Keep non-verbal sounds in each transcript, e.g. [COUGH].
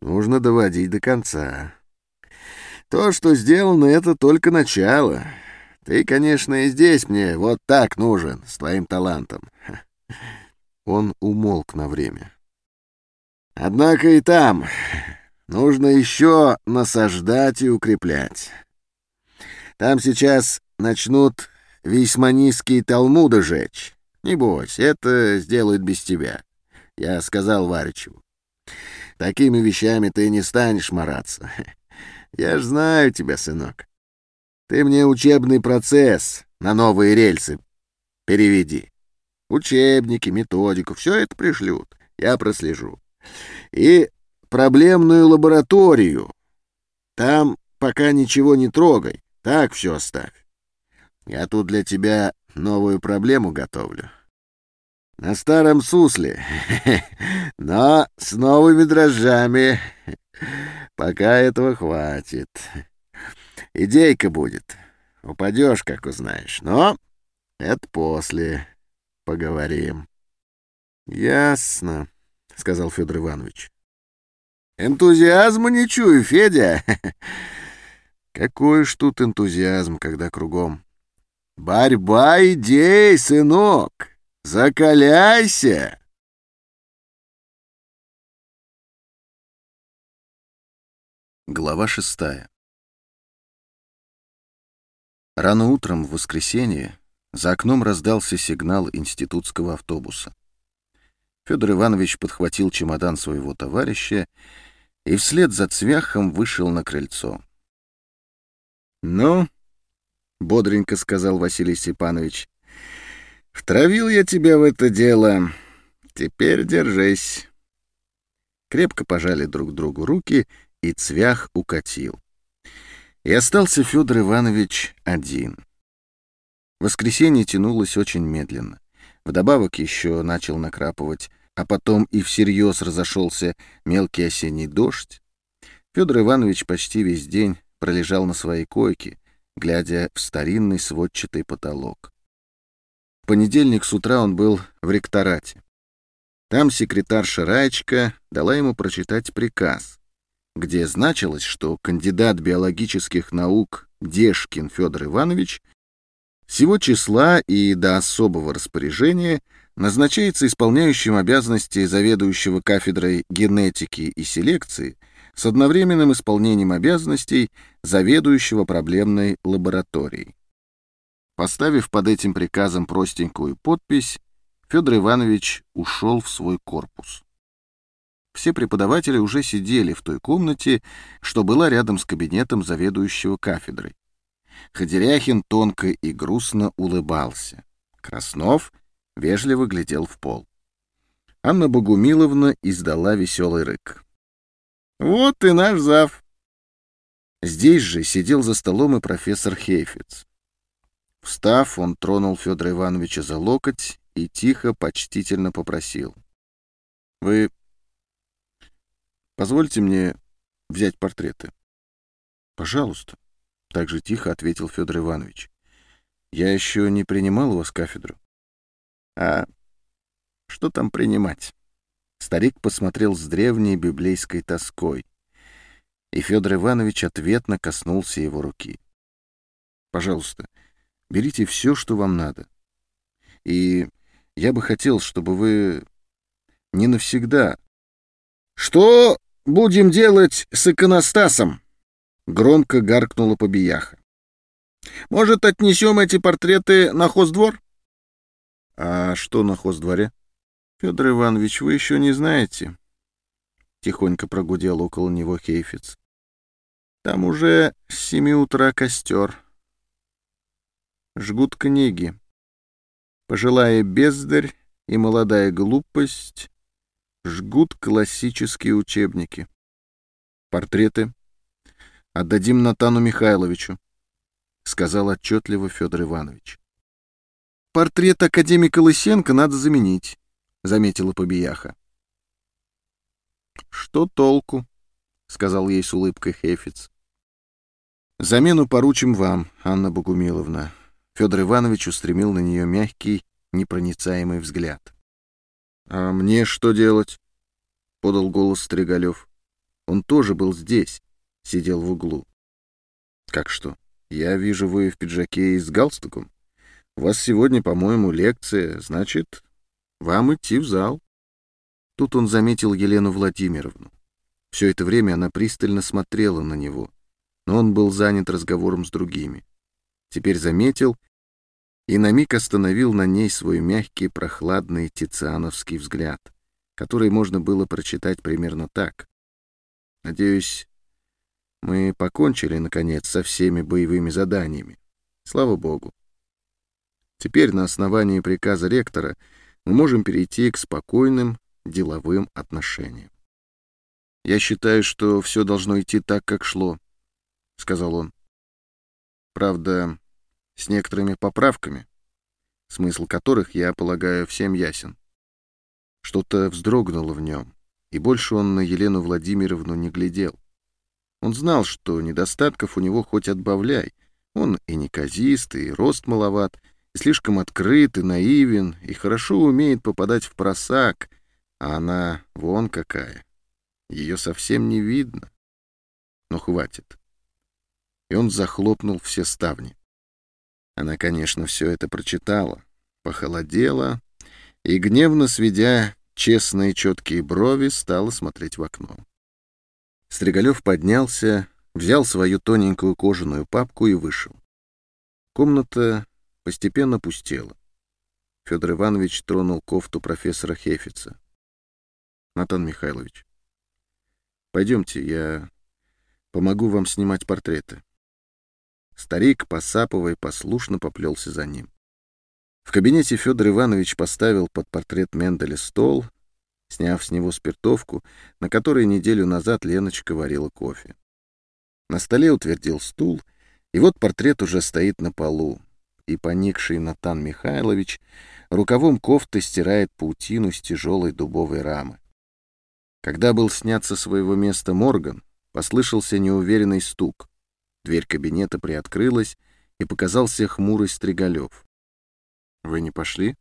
нужно доводить до конца. То, что сделано, это только начало. Ты, конечно, и здесь мне вот так нужен, с твоим талантом. [LAUGHS] Он умолк на время. Однако и там нужно еще насаждать и укреплять. Там сейчас начнут весьма низкие талмуды жечь. Не бойся, это сделают без тебя. Я сказал Варичеву. Такими вещами ты не станешь мараться. [LAUGHS] Я ж знаю тебя, сынок. Ты мне учебный процесс на новые рельсы переведи. Учебники, методику, все это пришлют. Я прослежу. И проблемную лабораторию. Там пока ничего не трогай. Так все оставь. Я тут для тебя новую проблему готовлю. На старом сусле, [LAUGHS] но с новыми дрожжами. Пока этого хватит. Идейка будет. Упадешь, как узнаешь. Но это после. Поговорим. — Ясно, — сказал Федор Иванович. — Энтузиазма не чую, Федя. [LAUGHS] Какой ж тут энтузиазм, когда кругом. Борьба идей, сынок. Закаляйся. Глава шестая Рано утром в воскресенье за окном раздался сигнал институтского автобуса. Федор Иванович подхватил чемодан своего товарища и вслед за цвяхом вышел на крыльцо. «Ну, — бодренько сказал Василий Степанович, — втравил я тебя в это дело. Теперь держись». Крепко пожали друг другу руки, и цвях укатил. И остался Федор Иванович один. Воскресенье тянулось очень медленно. Вдобавок еще начал накрапывать, а потом и всерьез разошелся мелкий осенний дождь. Федор Иванович почти весь день пролежал на своей койке, глядя в старинный сводчатый потолок. Понедельник с утра он был в ректорате. Там секретарша Раечка дала ему прочитать приказ, где значилось, что кандидат биологических наук Дешкин Федор Иванович всего числа и до особого распоряжения назначается исполняющим обязанности заведующего кафедрой генетики и селекции с одновременным исполнением обязанностей заведующего проблемной лабораторией. Поставив под этим приказом простенькую подпись, Федор Иванович ушел в свой корпус. Все преподаватели уже сидели в той комнате, что была рядом с кабинетом заведующего кафедрой. Ходеряхин тонко и грустно улыбался. Краснов вежливо глядел в пол. Анна Богумиловна издала веселый рык. «Вот и наш зав!» Здесь же сидел за столом и профессор Хейфиц. Встав, он тронул Федора Ивановича за локоть и тихо, почтительно попросил. — Вы Позвольте мне взять портреты. Пожалуйста, так же тихо ответил Федор Иванович. Я еще не принимал у вас кафедру. А что там принимать? Старик посмотрел с древней библейской тоской, и Федор Иванович ответно коснулся его руки. Пожалуйста, берите все, что вам надо. И я бы хотел, чтобы вы не навсегда... Что будем делать с иконостасом?» — громко гаркнула побияха. «Может, отнесем эти портреты на хоздвор?» «А что на хоздворе?» «Федор Иванович, вы еще не знаете?» Тихонько прогудел около него Хейфиц. «Там уже с семи утра костер. Жгут книги. Пожилая бездарь и молодая глупость жгут классические учебники. Портреты отдадим Натану Михайловичу, сказал отчетливо Федор Иванович. Портрет академика Лысенко надо заменить, заметила Побияха. Что толку? сказал ей с улыбкой Хефиц. Замену поручим вам, Анна Богумиловна. Федор Иванович устремил на нее мягкий, непроницаемый взгляд. — А мне что делать? — подал голос Стригалев. Он тоже был здесь, сидел в углу. Как что? Я вижу, вы в пиджаке и с галстуком. У вас сегодня, по-моему, лекция, значит, вам идти в зал. Тут он заметил Елену Владимировну. Все это время она пристально смотрела на него, но он был занят разговором с другими. Теперь заметил и на миг остановил на ней свой мягкий, прохладный тициановский взгляд, который можно было прочитать примерно так. «Надеюсь, мы покончили, наконец, со всеми боевыми заданиями. Слава Богу. Теперь на основании приказа ректора мы можем перейти к спокойным деловым отношениям. «Я считаю, что все должно идти так, как шло», — сказал он. «Правда, с некоторыми поправками, смысл которых, я полагаю, всем ясен. Что-то вздрогнуло в нем, и больше он на Елену Владимировну не глядел. Он знал, что недостатков у него хоть отбавляй. Он и неказист, и рост маловат, и слишком открыт, и наивен, и хорошо умеет попадать в просак, а она вон какая. Ее совсем не видно. Но хватит. И он захлопнул все ставни. Она, конечно, все это прочитала, похолодела и, гневно сведя честные четкие брови, стала смотреть в окно. Стригалев поднялся, взял свою тоненькую кожаную папку и вышел. Комната постепенно пустела. Федор Иванович тронул кофту профессора Хефица. «Натан Михайлович, пойдемте, я помогу вам снимать портреты». Старик, посапывая, послушно поплелся за ним. В кабинете Федор Иванович поставил под портрет Менделя стол, сняв с него спиртовку, на которой неделю назад Леночка варила кофе. На столе утвердил стул, и вот портрет уже стоит на полу, и поникший Натан Михайлович рукавом кофты стирает паутину с тяжелой дубовой рамы. Когда был снят со своего места Морган, послышался неуверенный стук. Дверь кабинета приоткрылась, и показался хмурый Стригалев. «Вы не пошли?»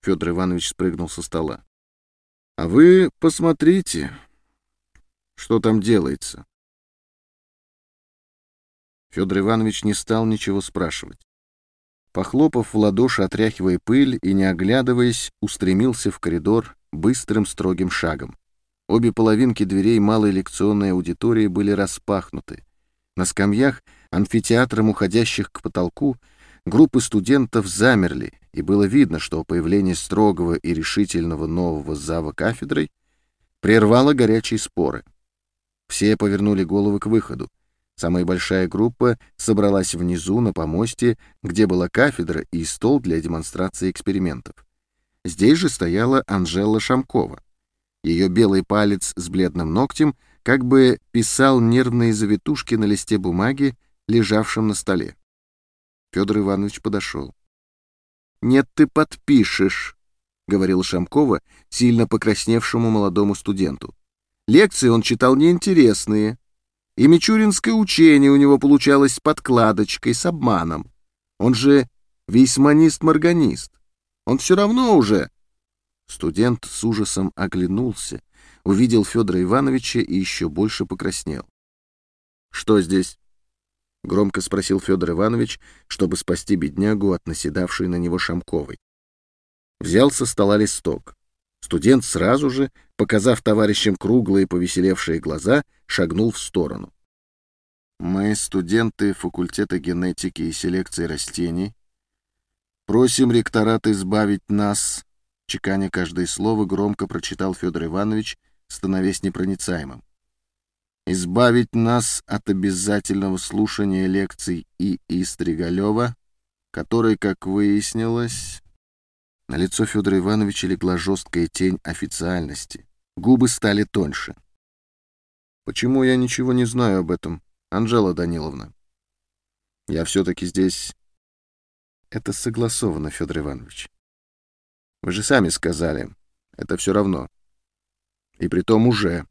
Федор Иванович спрыгнул со стола. «А вы посмотрите, что там делается». Федор Иванович не стал ничего спрашивать. Похлопав в ладоши, отряхивая пыль и не оглядываясь, устремился в коридор быстрым строгим шагом. Обе половинки дверей малой лекционной аудитории были распахнуты. На скамьях, амфитеатром уходящих к потолку, группы студентов замерли, и было видно, что появление строгого и решительного нового зава кафедрой прервало горячие споры. Все повернули головы к выходу. Самая большая группа собралась внизу на помосте, где была кафедра и стол для демонстрации экспериментов. Здесь же стояла Анжела Шамкова. Ее белый палец с бледным ногтем — как бы писал нервные завитушки на листе бумаги, лежавшем на столе. Федор Иванович подошел. «Нет, ты подпишешь», — говорил Шамкова сильно покрасневшему молодому студенту. Лекции он читал неинтересные, и мичуринское учение у него получалось с подкладочкой, с обманом. Он же весьманист-морганист. Он все равно уже... Студент с ужасом оглянулся увидел Федора Ивановича и еще больше покраснел. «Что здесь?» — громко спросил Федор Иванович, чтобы спасти беднягу от наседавшей на него Шамковой. Взял со стола листок. Студент сразу же, показав товарищам круглые повеселевшие глаза, шагнул в сторону. «Мы, студенты факультета генетики и селекции растений, просим ректорат избавить нас...» Чеканя каждое слово, громко прочитал Федор Иванович становясь непроницаемым. Избавить нас от обязательного слушания лекций И. И. Который, как выяснилось... На лицо Федора Ивановича легла жесткая тень официальности. Губы стали тоньше. «Почему я ничего не знаю об этом, Анжела Даниловна? Я все-таки здесь...» «Это согласовано, Федор Иванович. Вы же сами сказали, это все равно. И притом уже.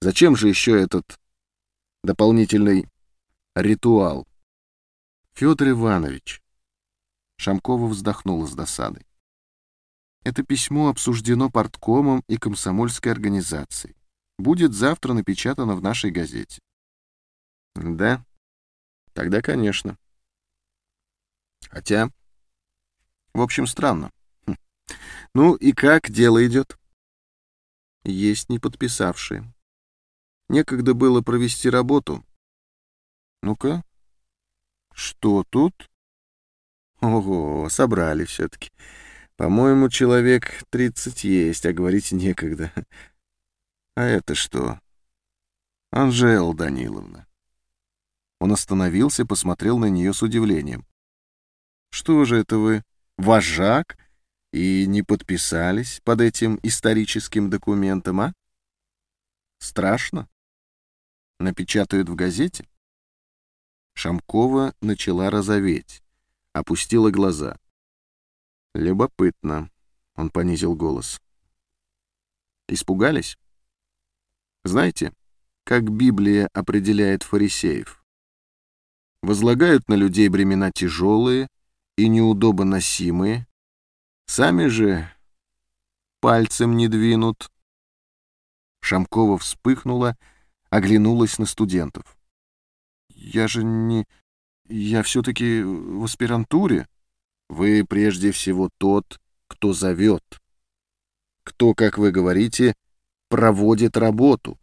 Зачем же еще этот дополнительный ритуал? Федор Иванович. Шамкова вздохнула с досадой. Это письмо обсуждено парткомом и комсомольской организацией. будет завтра напечатано в нашей газете. Да? Тогда, конечно. Хотя, в общем, странно. Хм. Ну и как дело идет? Есть не подписавшие. Некогда было провести работу. Ну-ка. Что тут? Ого, собрали все-таки. По-моему, человек тридцать есть, а говорить некогда. А это что? Анжела Даниловна. Он остановился, посмотрел на нее с удивлением. Что же это вы, вожак, и не подписались под этим историческим документом, а? Страшно? Напечатают в газете? Шамкова начала розоветь, опустила глаза. «Любопытно», — он понизил голос. «Испугались? Знаете, как Библия определяет фарисеев? Возлагают на людей бремена тяжелые и неудобоносимые, сами же пальцем не двинут». Шамкова вспыхнула, оглянулась на студентов. «Я же не... Я все-таки в аспирантуре». Вы прежде всего тот, кто зовет. Кто, как вы говорите, проводит работу.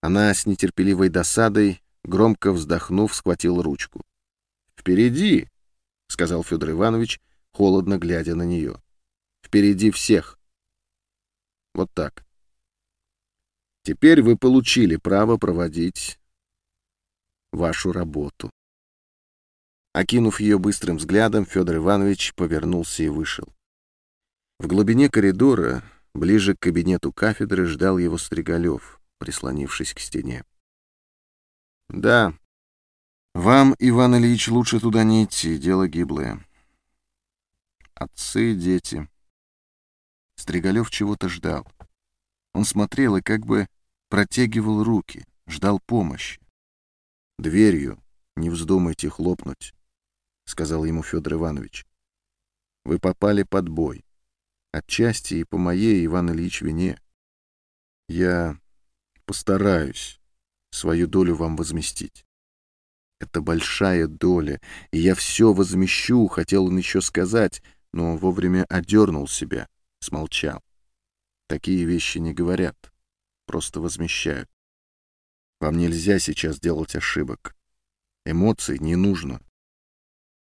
Она с нетерпеливой досадой, громко вздохнув, схватила ручку. «Впереди!» — сказал Федор Иванович, холодно глядя на нее. «Впереди всех!» Вот так. Теперь вы получили право проводить вашу работу. Окинув ее быстрым взглядом, Федор Иванович повернулся и вышел. В глубине коридора, ближе к кабинету кафедры, ждал его Стригалев, прислонившись к стене. «Да, вам, Иван Ильич, лучше туда не идти, дело гиблое. Отцы дети». Стригалев чего-то ждал. Он смотрел и как бы протягивал руки, ждал помощи. Дверью не вздумайте хлопнуть. — сказал ему Федор Иванович. «Вы попали под бой. Отчасти и по моей, Иван Ильич, вине. Я постараюсь свою долю вам возместить. Это большая доля, и я все возмещу, хотел он еще сказать, но вовремя одернул себя, смолчал. Такие вещи не говорят, просто возмещают. Вам нельзя сейчас делать ошибок. Эмоций не нужно.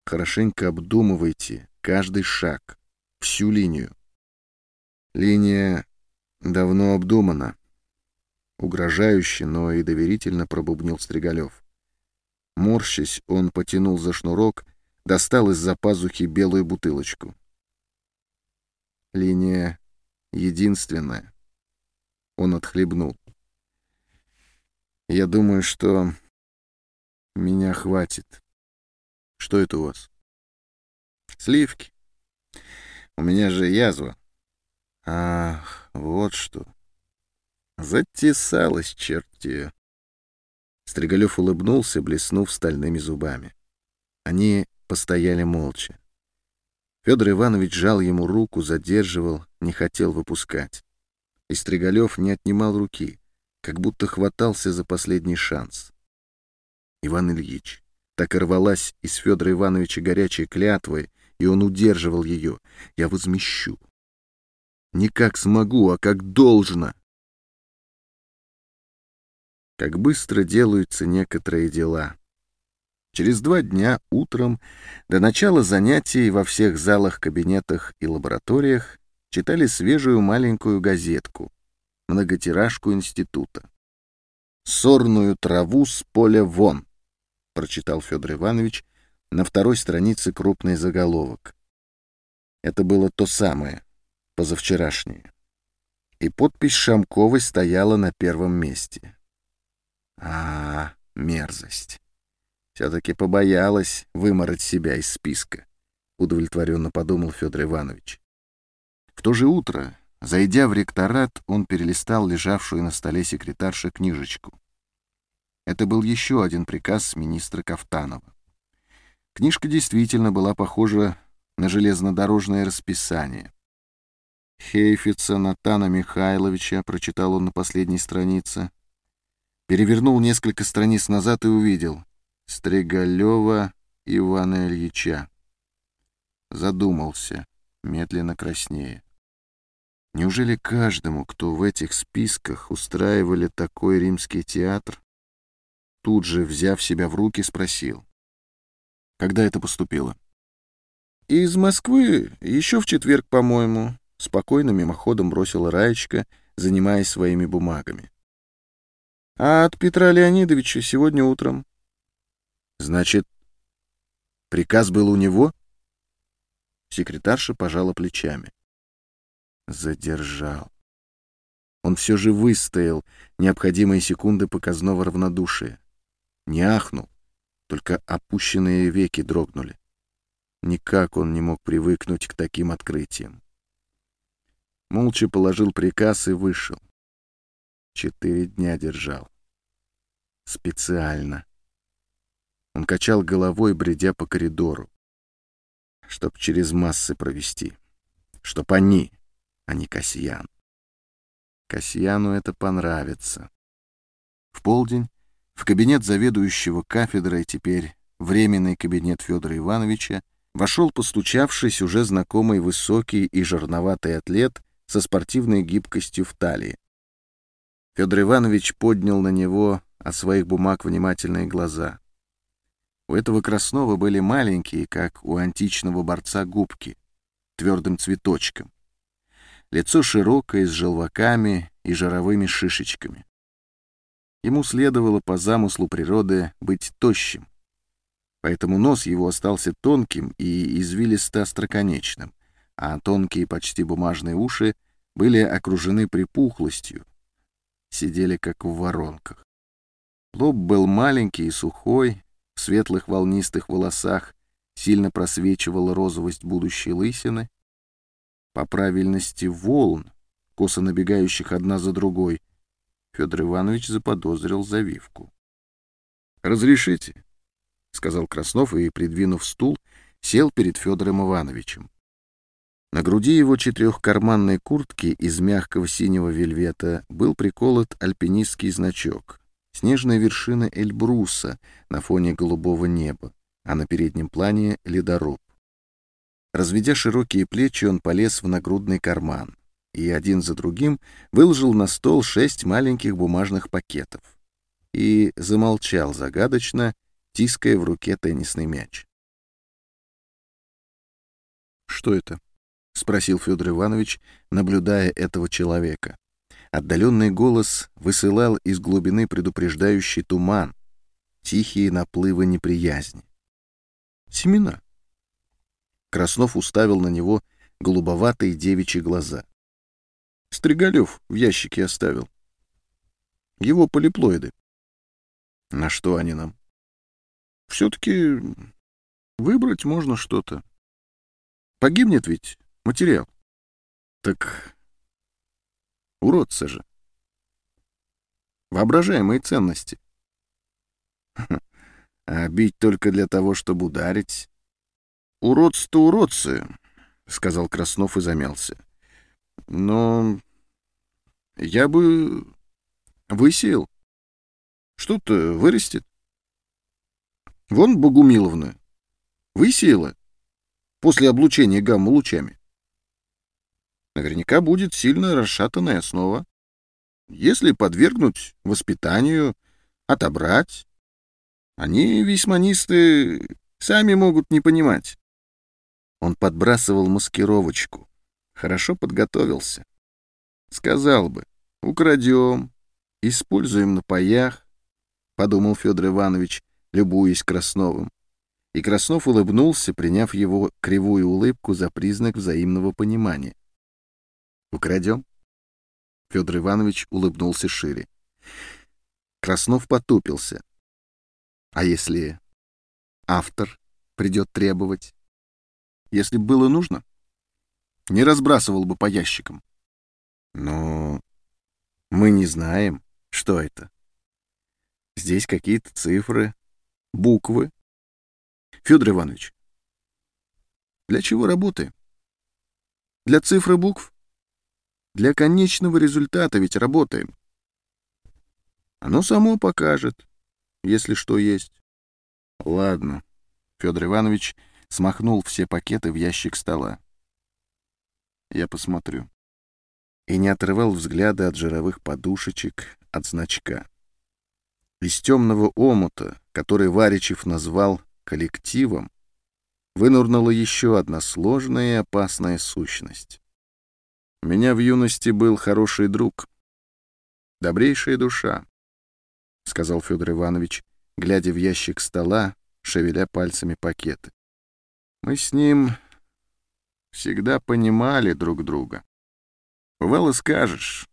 Хорошенько обдумывайте каждый шаг, всю линию. Линия давно обдумана. Угрожающе, но и доверительно пробубнил Стригалев. Морщись, он потянул за шнурок, достал из-за пазухи белую бутылочку. Линия единственная. Он отхлебнул. Я думаю, что меня хватит. Что это у вас? Сливки. У меня же язва. Ах, вот что. Затесалась черти. Стригалев улыбнулся, блеснув стальными зубами. Они постояли молча. Федор Иванович жал ему руку, задерживал, не хотел выпускать. И Стригалев не отнимал руки, как будто хватался за последний шанс. Иван Ильич, так и рвалась из Федора Ивановича горячей клятвой, и он удерживал ее. Я возмещу. Не как смогу, а как должно. Как быстро делаются некоторые дела. Через два дня утром до начала занятий во всех залах, кабинетах и лабораториях читали свежую маленькую газетку, многотиражку института. «Сорную траву с поля вон», прочитал Федор Иванович на второй странице крупный заголовок. Это было то самое, позавчерашнее. И подпись Шамковой стояла на первом месте. А, мерзость. Все-таки побоялась вымороть себя из списка, удовлетворенно подумал Федор Иванович. В то же утро, зайдя в ректорат, он перелистал лежавшую на столе секретарша книжечку. Это был еще один приказ министра Кафтанова. Книжка действительно была похожа на железнодорожное расписание. Хейфица Натана Михайловича, прочитал он на последней странице. Перевернул несколько страниц назад и увидел. Стригалева Ивана Ильича. Задумался, медленно краснее. Неужели каждому, кто в этих списках устраивали такой римский театр, тут же, взяв себя в руки, спросил, когда это поступило? «Из Москвы еще в четверг, по-моему», — спокойно мимоходом бросила Раечка, занимаясь своими бумагами. «А от Петра Леонидовича сегодня утром». «Значит, приказ был у него?» Секретарша пожала плечами. Задержал. Он все же выстоял необходимые секунды показного равнодушия. Не ахнул, только опущенные веки дрогнули. Никак он не мог привыкнуть к таким открытиям. Молча положил приказ и вышел. Четыре дня держал. Специально. Он качал головой, бредя по коридору. Чтоб через массы провести. Чтоб они, а не Касьян. Касьяну это понравится. В полдень в кабинет заведующего кафедрой, теперь временный кабинет Федора Ивановича, вошел постучавшись уже знакомый высокий и жирноватый атлет со спортивной гибкостью в талии. Федор Иванович поднял на него от своих бумаг внимательные глаза. У этого Краснова были маленькие, как у античного борца губки, твердым цветочком. Лицо широкое, с желваками и жировыми шишечками. Ему следовало по замыслу природы быть тощим, поэтому нос его остался тонким и извилисто-остроконечным, а тонкие почти бумажные уши были окружены припухлостью, сидели как в воронках. Лоб был маленький и сухой, в светлых волнистых волосах сильно просвечивала розовость будущей лысины. По правильности волн, косо набегающих одна за другой, Федор Иванович заподозрил завивку. «Разрешите?» — сказал Краснов и, придвинув стул, сел перед Федором Ивановичем. На груди его четырехкарманной куртки из мягкого синего вельвета был приколот альпинистский значок — снежная вершина Эльбруса на фоне голубого неба, а на переднем плане — ледоруб. Разведя широкие плечи, он полез в нагрудный карман и один за другим выложил на стол шесть маленьких бумажных пакетов и замолчал загадочно, тиская в руке теннисный мяч. «Что это?» — спросил Федор Иванович, наблюдая этого человека. Отдаленный голос высылал из глубины предупреждающий туман, тихие наплывы неприязни. «Семена». Краснов уставил на него голубоватые девичьи глаза. Стригалев в ящике оставил. Его полиплоиды. На что они нам? Все-таки выбрать можно что-то. Погибнет ведь материал. Так уродцы же. Воображаемые ценности. [LAUGHS] А бить только для того, чтобы ударить. Уродцы-то уродцы, — сказал Краснов и замялся. Но я бы высеял. Что-то вырастет. Вон Богумиловна высеяла после облучения гамма-лучами. Наверняка будет сильно расшатанная основа. Если подвергнуть воспитанию, отобрать, они, весьманисты, сами могут не понимать. Он подбрасывал маскировочку. Хорошо подготовился. Сказал бы, украдем, используем на паях, подумал Федор Иванович, любуясь Красновым. И Краснов улыбнулся, приняв его кривую улыбку за признак взаимного понимания. «Украдем?» Федор Иванович улыбнулся шире. Краснов потупился. «А если автор придет требовать? Если было нужно?» не разбрасывал бы по ящикам. Но мы не знаем, что это. Здесь какие-то цифры, буквы. Федор Иванович, для чего работаем? Для цифр и букв? Для конечного результата ведь работаем. Оно само покажет, если что есть. Ладно. Федор Иванович смахнул все пакеты в ящик стола. Я посмотрю. И не отрывал взгляда от жировых подушечек, от значка. Из темного омута, который Варичев назвал коллективом, вынурнула еще одна сложная и опасная сущность. Меня в юности был хороший друг, добрейшая душа, — сказал Федор Иванович, глядя в ящик стола, шевеля пальцами пакеты. Мы с ним всегда понимали друг друга. Бывало, скажешь,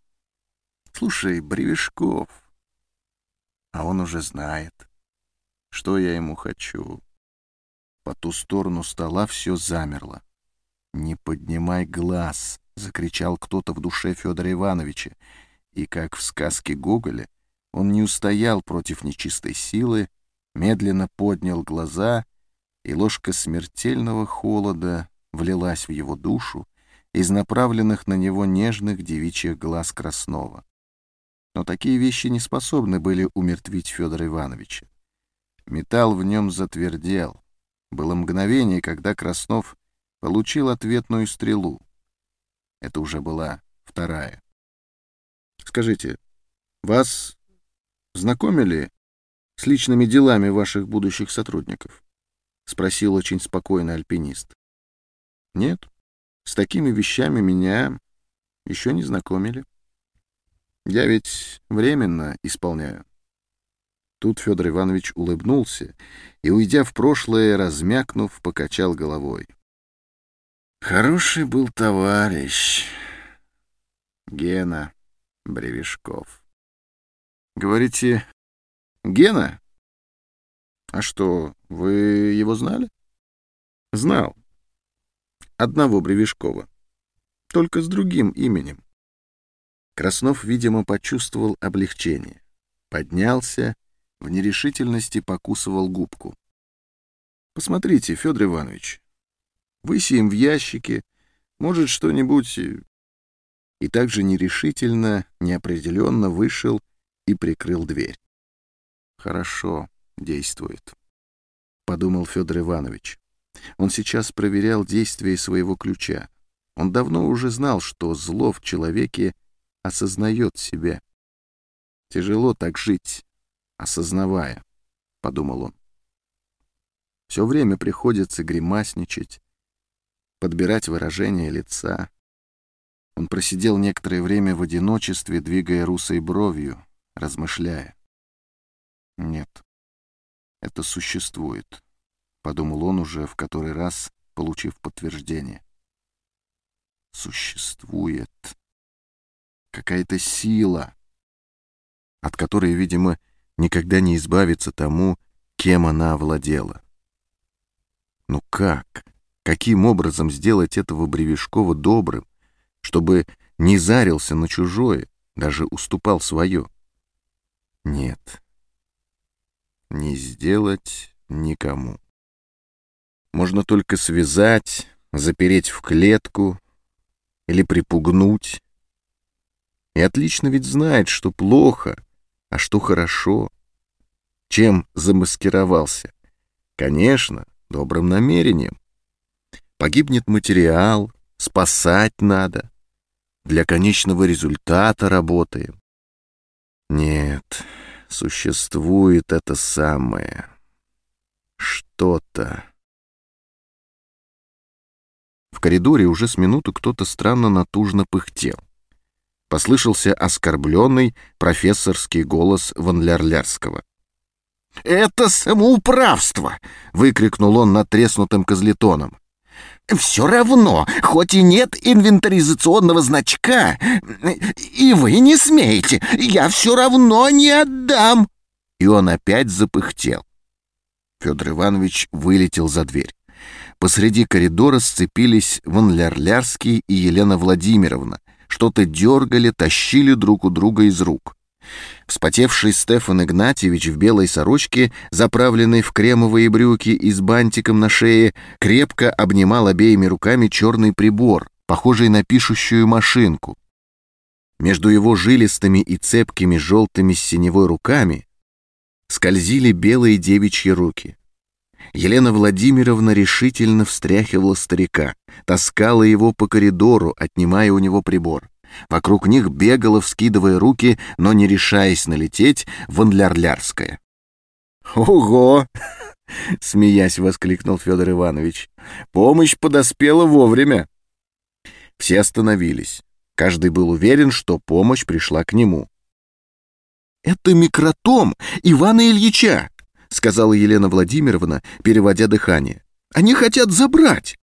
слушай, Бревешков, а он уже знает, что я ему хочу. По ту сторону стола все замерло. «Не поднимай глаз!» — закричал кто-то в душе Федора Ивановича, и, как в сказке Гоголя, он не устоял против нечистой силы, медленно поднял глаза, и ложка смертельного холода влилась в его душу из направленных на него нежных девичьих глаз Краснова. Но такие вещи не способны были умертвить Федора Ивановича. Металл в нем затвердел. Было мгновение, когда Краснов получил ответную стрелу. Это уже была вторая. «Скажите, вас знакомили с личными делами ваших будущих сотрудников? Спросил очень спокойно альпинист. Нет, с такими вещами меня еще не знакомили. Я ведь временно исполняю. Тут Федор Иванович улыбнулся и, уйдя в прошлое, размякнув, покачал головой. Хороший был товарищ Гена Бревешков. Говорите, Гена? А что, вы его знали? Знал. Одного Бревешкова. Только с другим именем. Краснов, видимо, почувствовал облегчение. Поднялся, в нерешительности покусывал губку. Посмотрите, Федор Иванович, высеем в ящике, может, что-нибудь... И также нерешительно, неопределенно вышел и прикрыл дверь. «Хорошо, действует», — подумал Федор Иванович. Он сейчас проверял действие своего ключа. Он давно уже знал, что зло в человеке осознает себя. Тяжело так жить, осознавая, — подумал он. Все время приходится гримасничать, подбирать выражение лица. Он просидел некоторое время в одиночестве, двигая русой бровью, размышляя. Нет, это существует, подумал он уже в который раз, получив подтверждение. Существует какая-то сила, от которой, видимо, никогда не избавиться тому, кем она овладела. Ну как? Каким образом сделать этого Бревешкова добрым, чтобы не зарился на чужое, даже уступал свое? Нет, не сделать никому. Можно только связать, запереть в клетку или припугнуть. И отлично ведь знает, что плохо, а что хорошо. Чем замаскировался? Конечно, добрым намерением. Погибнет материал, спасать надо. Для конечного результата работаем. Нет, существует это самое. Что-то. В коридоре уже с минуту кто-то странно натужно пыхтел. Послышался оскорбленный профессорский голос Ванлярлярского. «Это самоуправство!» — выкрикнул он натреснутым козлетоном. Все равно, хоть и нет инвентаризационного значка, и вы не смеете, я все равно не отдам. И он опять запыхтел. Федор Иванович вылетел за дверь. Посреди коридора сцепились Ван Лярлярский и Елена Владимировна. Что-то дергали, тащили друг у друга из рук. Вспотевший Стефан Игнатьевич в белой сорочке, заправленной в кремовые брюки и с бантиком на шее, крепко обнимал обеими руками черный прибор, похожий на пишущую машинку. Между его жилистыми и цепкими желтыми с синевой руками скользили белые девичьи руки. Елена Владимировна решительно встряхивала старика, таскала его по коридору, отнимая у него прибор. Вокруг них бегала, вскидывая руки, но не решаясь налететь, Ванлярлярская. «Ого!» — смеясь воскликнул Федор Иванович. «Помощь подоспела вовремя!» Все остановились. Каждый был уверен, что помощь пришла к нему. «Это микротом Ивана Ильича!» — сказала Елена Владимировна, переводя дыхание. «Они хотят забрать!»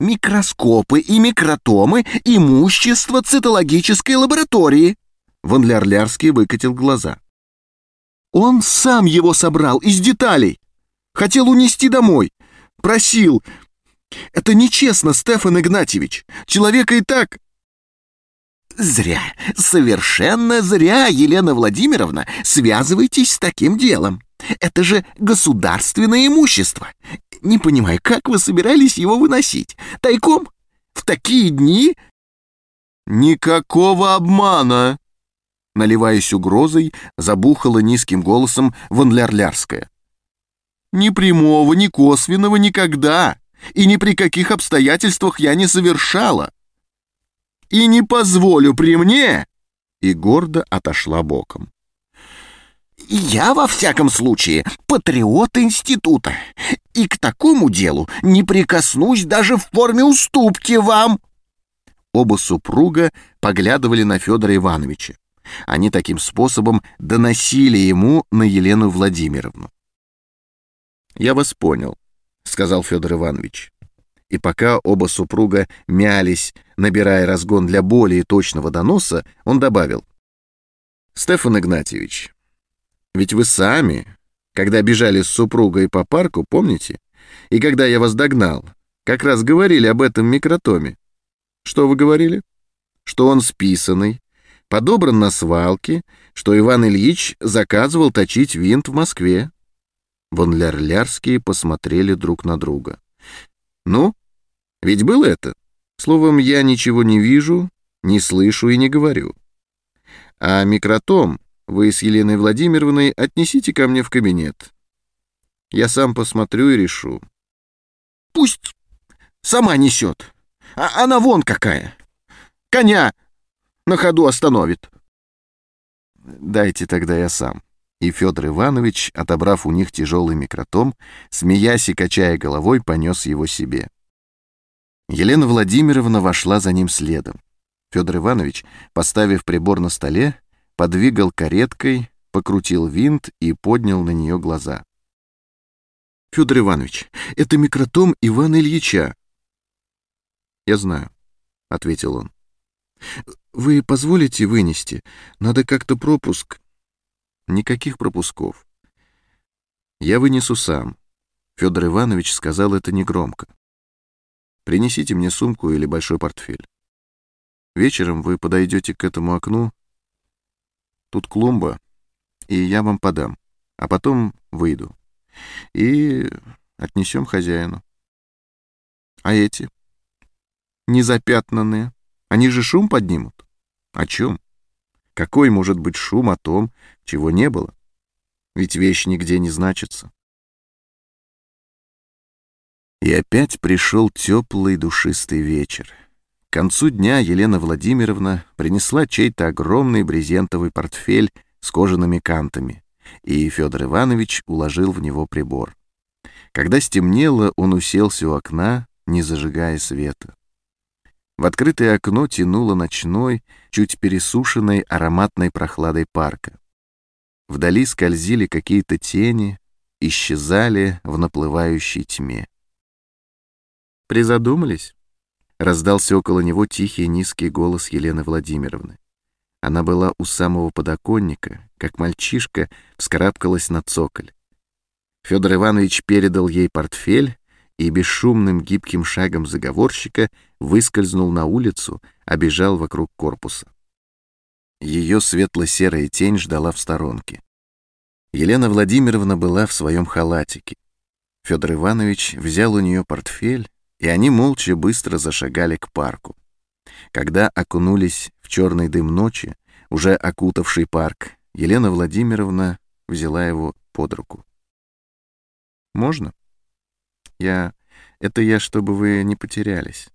«Микроскопы и микротомы — имущество цитологической лаборатории!» Ван Лярлярский выкатил глаза. «Он сам его собрал из деталей! Хотел унести домой! Просил! Это нечестно, Стефан Игнатьевич! Человека и так...» «Зря, совершенно зря, Елена Владимировна, связывайтесь с таким делом. Это же государственное имущество. Не понимаю, как вы собирались его выносить? Тайком? В такие дни?» «Никакого обмана!» Наливаясь угрозой, забухала низким голосом Ванлярлярская. «Ни прямого, ни косвенного никогда, и ни при каких обстоятельствах я не совершала. И не позволю при мне!» И гордо отошла боком. Я, во всяком случае, патриот института, и к такому делу не прикоснусь даже в форме уступки вам. Оба супруга поглядывали на Федора Ивановича. Они таким способом доносили ему на Елену Владимировну. «Я вас понял», — сказал Федор Иванович. И пока оба супруга мялись, набирая разгон для более точного доноса, он добавил. «Стефан Игнатьевич, ведь вы сами, когда бежали с супругой по парку, помните? И когда я вас догнал, как раз говорили об этом микротоме. Что вы говорили? Что он списанный, подобран на свалке, что Иван Ильич заказывал точить винт в Москве. Вон Лярлярские посмотрели друг на друга. Ну, ведь было это. Словом, я ничего не вижу, не слышу и не говорю. А микротом вы с Еленой Владимировной отнесите ко мне в кабинет. Я сам посмотрю и решу. Пусть сама несет. А она вон какая. Коня на ходу остановит. Дайте тогда я сам. И Федор Иванович, отобрав у них тяжелый микротом, смеясь и качая головой, понес его себе. Елена Владимировна вошла за ним следом. Федор Иванович, поставив прибор на столе, подвигал кареткой, покрутил винт и поднял на нее глаза. «Федор Иванович, это микротом Ивана Ильича». «Я знаю», — ответил он. «Вы позволите вынести? Надо как-то пропуск». «Никаких пропусков. Я вынесу сам». Федор Иванович сказал это негромко. «Принесите мне сумку или большой портфель. Вечером вы подойдете к этому окну Тут клумба, и я вам подам, а потом выйду. И отнесем хозяину. А эти? Незапятнанные. Они же шум поднимут. О чем? Какой может быть шум о том, чего не было? Ведь вещь нигде не значится. И опять пришел теплый душистый вечер. К концу дня Елена Владимировна принесла чей-то огромный брезентовый портфель с кожаными кантами, и Федор Иванович уложил в него прибор. Когда стемнело, он уселся у окна, не зажигая света. В открытое окно тянуло ночной, чуть пересушенной ароматной прохладой парка. Вдали скользили какие-то тени, исчезали в наплывающей тьме. Призадумались? Раздался около него тихий низкий голос Елены Владимировны. Она была у самого подоконника, как мальчишка вскарабкалась на цоколь. Федор Иванович передал ей портфель и бесшумным гибким шагом заговорщика выскользнул на улицу, обежал вокруг корпуса. Ее светло-серая тень ждала в сторонке. Елена Владимировна была в своем халатике. Федор Иванович взял у нее портфель, и они молча быстро зашагали к парку. Когда окунулись в черный дым ночи, уже окутавший парк, Елена Владимировна взяла его под руку. «Можно? Я... Это я, чтобы вы не потерялись».